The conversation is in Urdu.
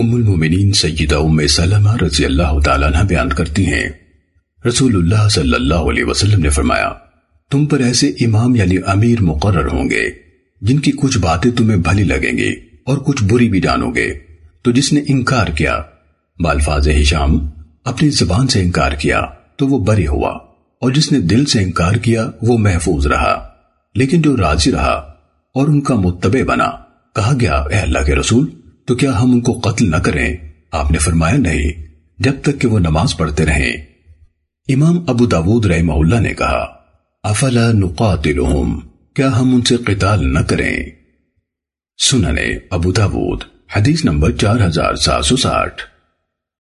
ام المومنین سیدہ ام سلمہ رضی اللہ تعالیٰ عنہ بیان کرتی ہیں۔ رسول اللہ صلی اللہ علیہ وسلم نے فرمایا، تم پر ایسے امام یعنی امیر مقرر ہوں گے، جن کی کچھ باتیں تمہیں بھلی لگیں گی اور کچھ بری بھی جانو گے۔ تو جس نے انکار کیا، بالفاظ ہشام اپنی زبان سے انکار کیا، تو وہ بری ہوا۔ اور جس نے دل سے انکار کیا، وہ محفوظ رہا۔ لیکن جو راضی رہا اور ان کا متبع بنا، کہا گیا، اے اللہ کے رسول تو کیا ہم ان کو قتل نہ کریں؟ آپ نے فرمایا نہیں، جب تک کہ وہ نماز پڑھتے رہیں۔ امام ابو داود رحمہ اللہ نے کہا، افلا نقاتلہم، کیا ہم ان سے قتال نہ کریں؟ سننے ابو داود، حدیث نمبر چار ہزار سات سو ساٹھ۔